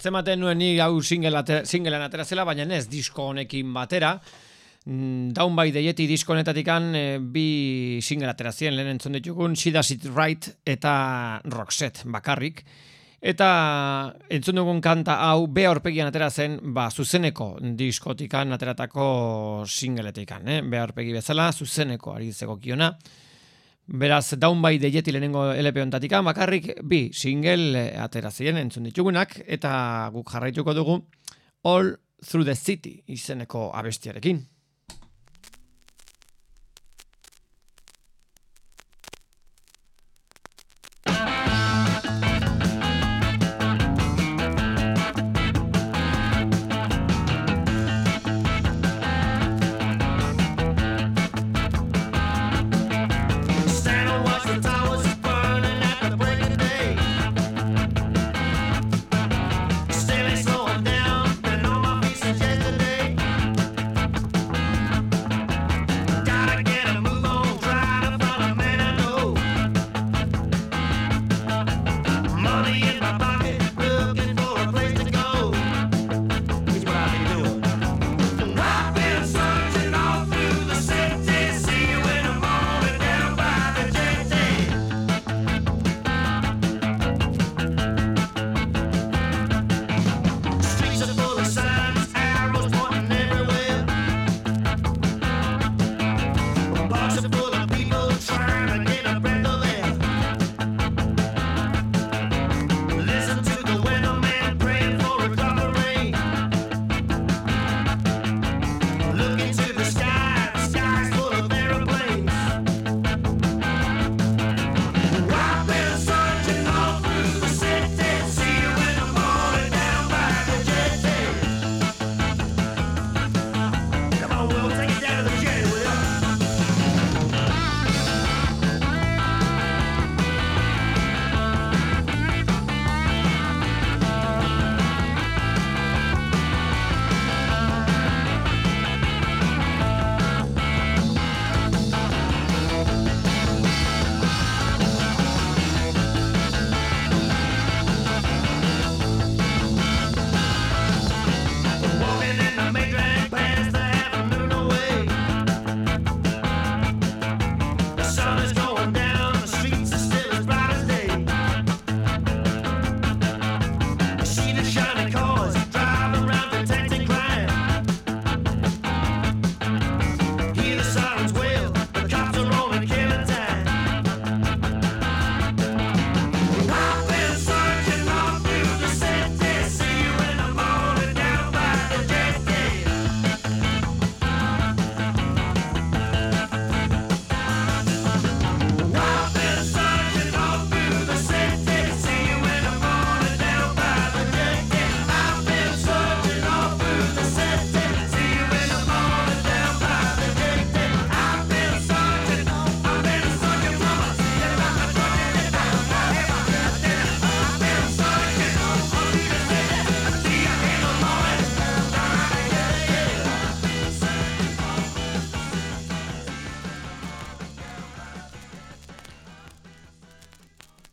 Atzematen nuen ni hau single atera, atera zela, baina ez disko honekin batera. Mm, Down by the Yeti disko honetatikan eh, bi single atera ziren lehen entzun ditugun She Does It Right eta Roxette bakarrik. Eta entzun dugun kanta hau be aurpegian atera zen, ba, zuzeneko diskotikan ateratako singletikan, eh? Be aurpegi bezala, zuzeneko ari zegokiona. Beraz, Down by the Yeti lehenengo LP ontatikan, bakarrik bi single eh, atera ziren entzun ditugunak, eta guk jarraituko dugu All Through the City izeneko abestiarekin.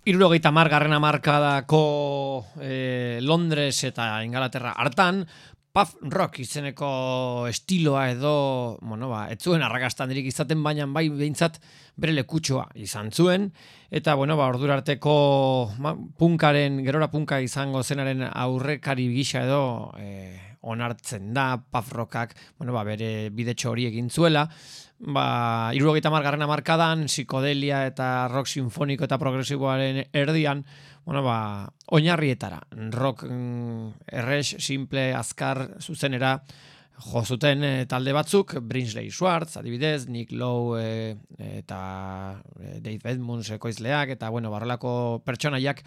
Irurogeita margarren amarkadako eh, Londres eta Ingalaterra hartan, puff rock izeneko estiloa edo, ez zuen arrakastandirik izaten, baina bai behintzat bere lekutxoa izan zuen, eta, bueno, ba, ordura arteko ba, punkaren, gerora punka izango zenaren aurrekari gisa edo eh, onartzen da, puff rockak, bueno, ba, bere bidetxo hori egin zuela, ba, irurogeita margarren amarkadan, psikodelia eta rock sinfoniko eta progresiboaren erdian, bueno, ba, oinarrietara, rock mm, errex, simple, azkar, zuzenera, jo zuten eh, talde batzuk, Brinsley Schwartz, adibidez, Nick Lowe eh, eta eh, Dave Edmunds ekoizleak, eta, bueno, barrelako pertsonaiak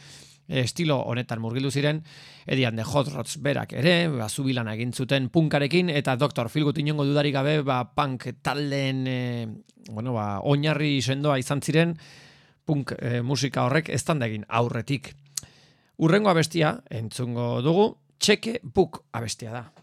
estilo honetan murgildu ziren, edian de Hot Rods berak ere, ba, zubilan egin zuten punkarekin, eta Dr. Philgut inongo dudarik gabe, ba, punk taldeen, eh, bueno, ba, oinarri sendoa izan ziren, punk eh, musika horrek eztanda egin aurretik. Urrengo abestia, entzungo dugu, txeke buk abestia da.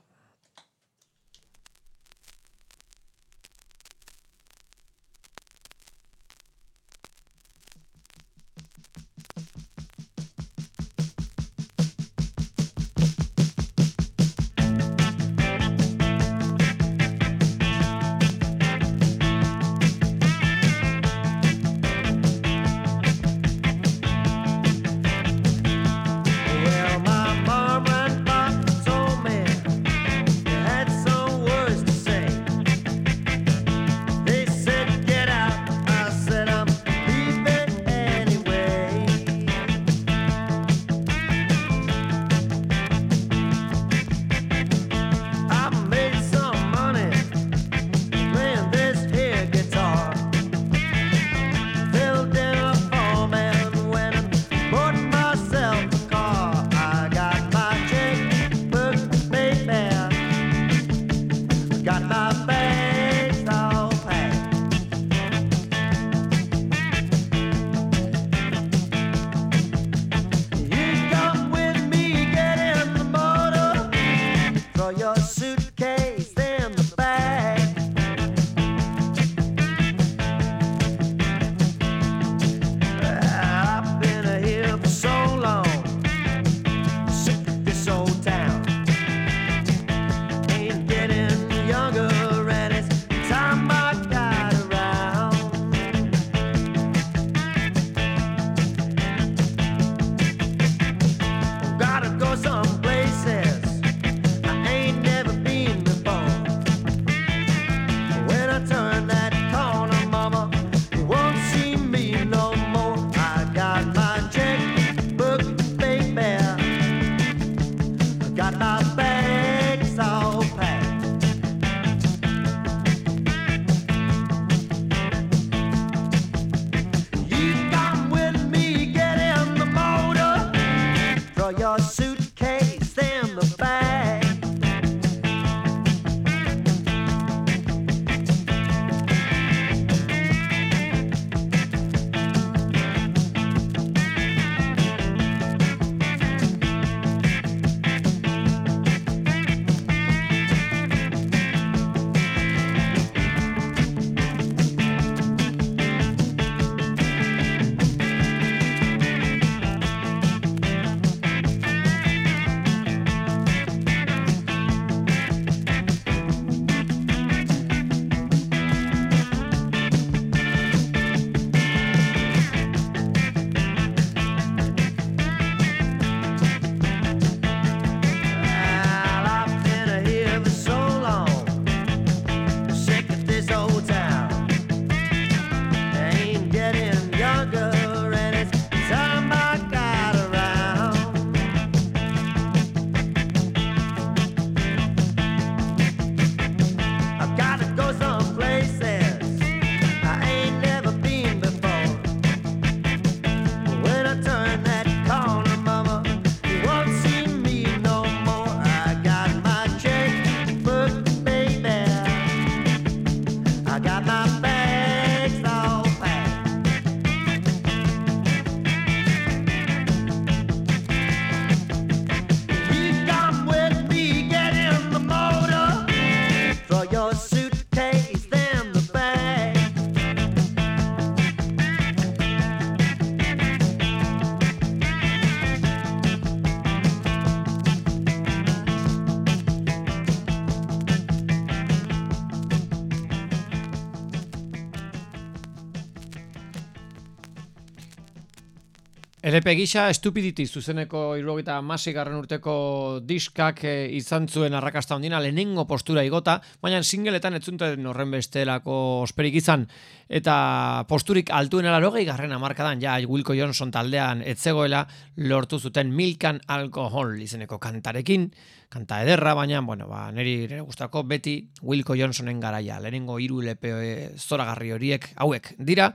LP gisa Stupidity zuzeneko irrogita garren urteko diskak eh, izan zuen arrakasta ondina lehenengo postura igota, baina singleetan etzunten horren bestelako osperik izan. Eta posturik altuen alarogei garren amarkadan ja Wilco Johnson taldean etzegoela lortu zuten Milkan Alcohol izeneko kantarekin, kanta ederra, baina, bueno, ba, niri nire gustako beti Wilco Johnsonen garaia, lehenengo hiru LP zoragarri horiek hauek dira,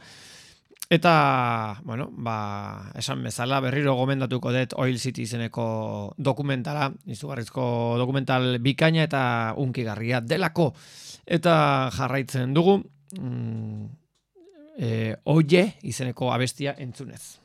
Eta, bueno, ba, esan bezala berriro gomendatuko dut Oil City izeneko dokumentala, izugarrizko dokumental bikaina eta unkigarria delako. Eta jarraitzen dugu, mm, e, oie izeneko abestia entzunez.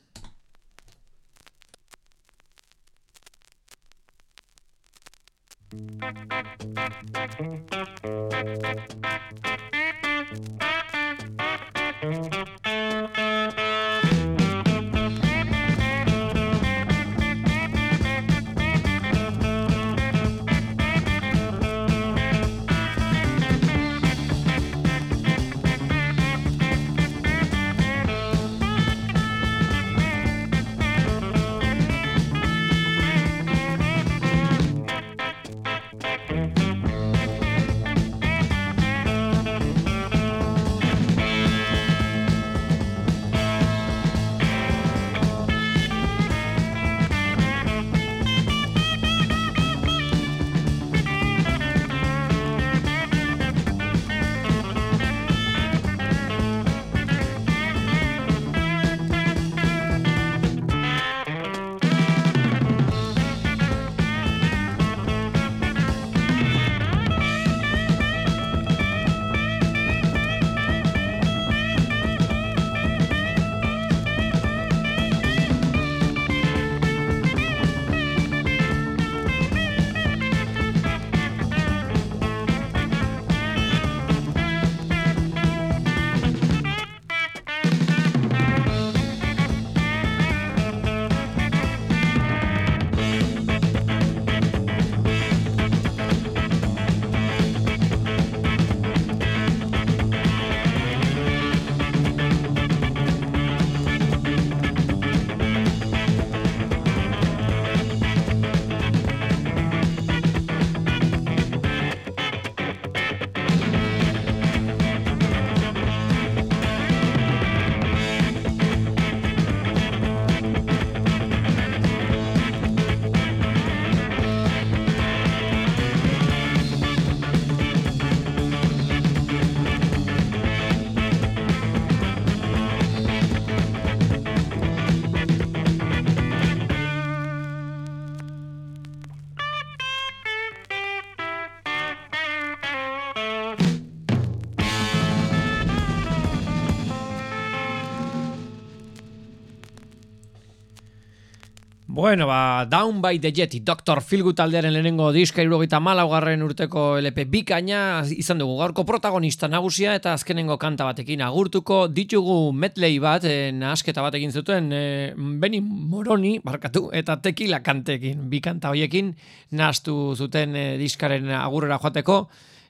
Bueno, ba, Down by the Jetty, Dr. Feelgood taldearen lehenengo diska irurogeita malaugarren urteko LP bikaina izan dugu gaurko protagonista nagusia eta azkenengo kanta batekin agurtuko ditugu medley bat, e, nahasketa bat egin zuten e, Beni Moroni, barkatu, eta tekila kantekin, bi kanta hoiekin nahastu zuten e, diskaren agurrera joateko,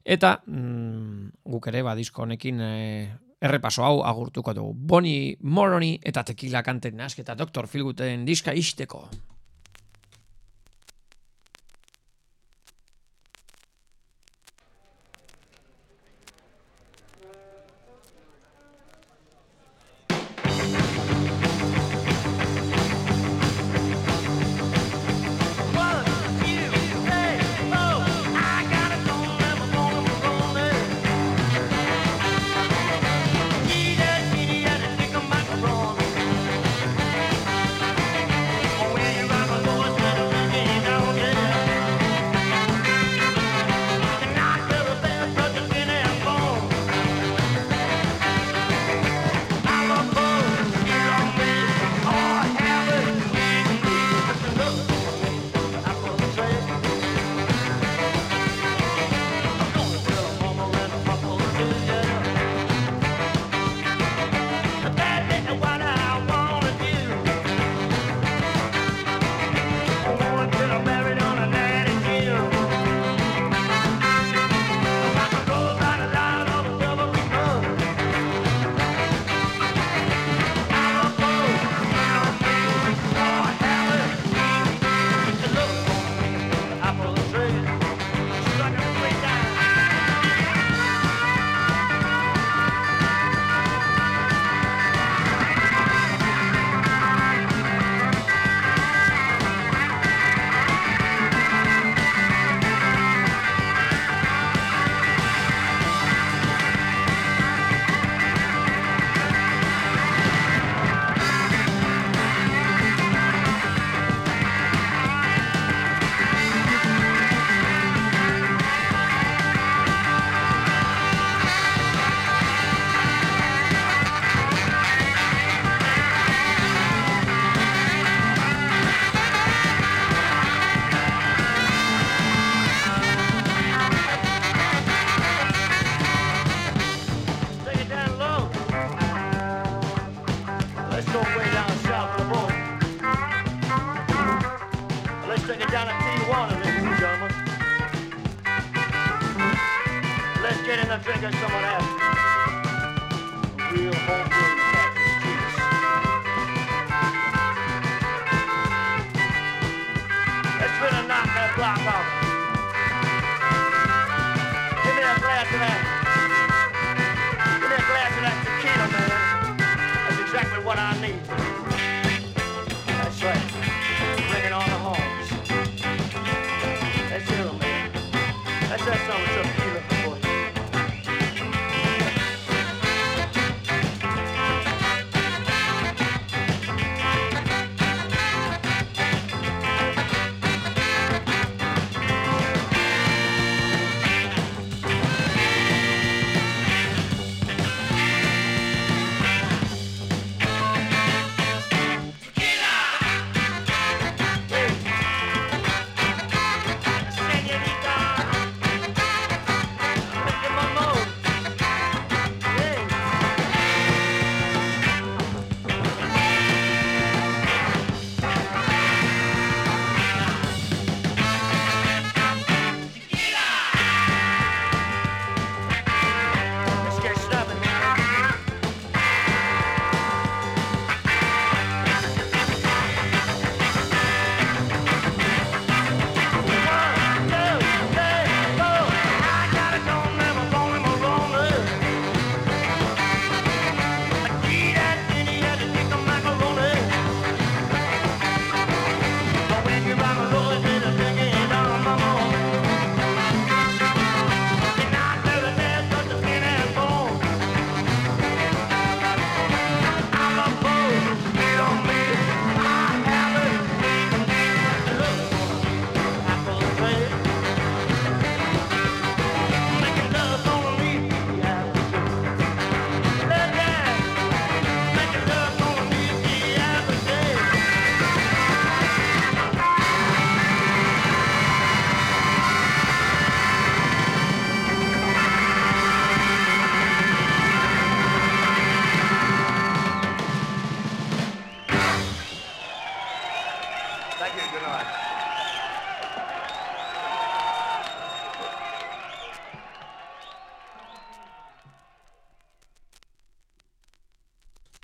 eta mm, guk ere, ba, disko honekin e, errepaso hau agurtuko dugu. Boni Moroni eta tekila kanten nasketa Dr. Filguten diska isteko.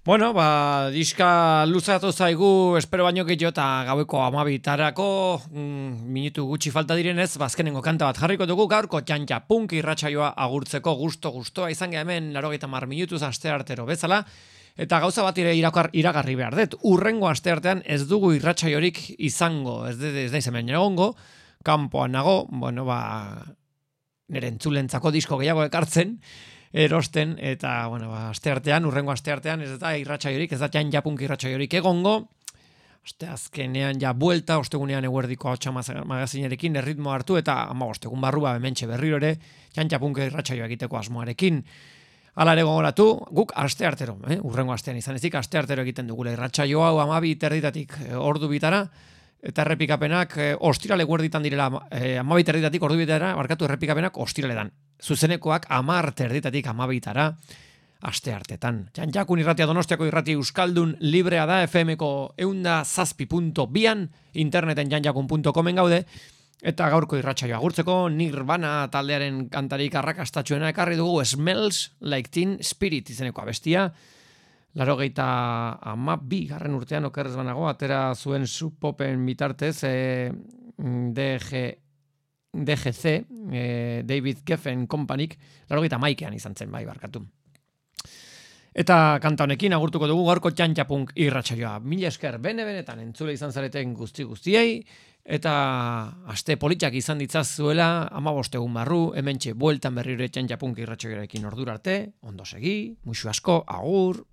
Bueno, ba, diska luzatu zaigu, espero baino gehiago eta gaueko amabitarako, mm, minutu gutxi falta direnez, bazkenengo kanta bat jarriko dugu, gaurko txantxa punk irratsaioa agurtzeko gusto gustoa izan geha hemen, laro mar minutuz aste artero bezala, eta gauza bat ire irakar, iragarri behar dut, urrengo aste artean ez dugu irratsaiorik izango, ez, de, ez naiz hemen egongo, kanpoan nago, bueno, ba, nire entzulentzako disko gehiago ekartzen, erosten eta bueno, ba asteartean, urrengo asteartean ez da irratsaiorik, ez da jan japunk irratsaiorik egongo. Aste azkenean ja buelta, ostegunean eguerdiko hotxa magazinerekin erritmo hartu eta ama ostegun barrua hementxe berriro ere jan japunk irratsaio egiteko asmoarekin. Hala ere gogoratu, guk aste artero, eh? urrengo astean izan ezik, aste artero egiten dugula irratsaio hau amabi terditatik eh, ordu bitara, eta errepikapenak eh, ostirale guerditan direla eh, amabi terditatik ordu bitara, barkatu errepikapenak ostiraledan. Zuzenekoak amar terditatik amabitara, aste artetan. Jantjakun irratia donostiako irrati euskaldun librea da FM-ko eunda zazpi.bian, interneten janjakun.comen gaude, eta gaurko irratsaioa agurtzeko Nirvana taldearen kantarik arrakastatxuena ekarri dugu Smells Like Teen Spirit izeneko abestia, Laro geita ama bi garren urtean okerrez banago, atera zuen subpopen bitartez e, DG, DGC, e, David Geffen Companyk, laro geita maikean izan zen bai barkatu. Eta kanta honekin agurtuko dugu gaurko txantxapunk irratsaioa. Mila esker bene benetan entzule izan zareten guzti guztiei, eta aste politxak izan ditzazuela, ama egun barru, hementxe bueltan berriro txantxapunk irratsaioarekin ordura arte, ondo segi, musu asko, agur...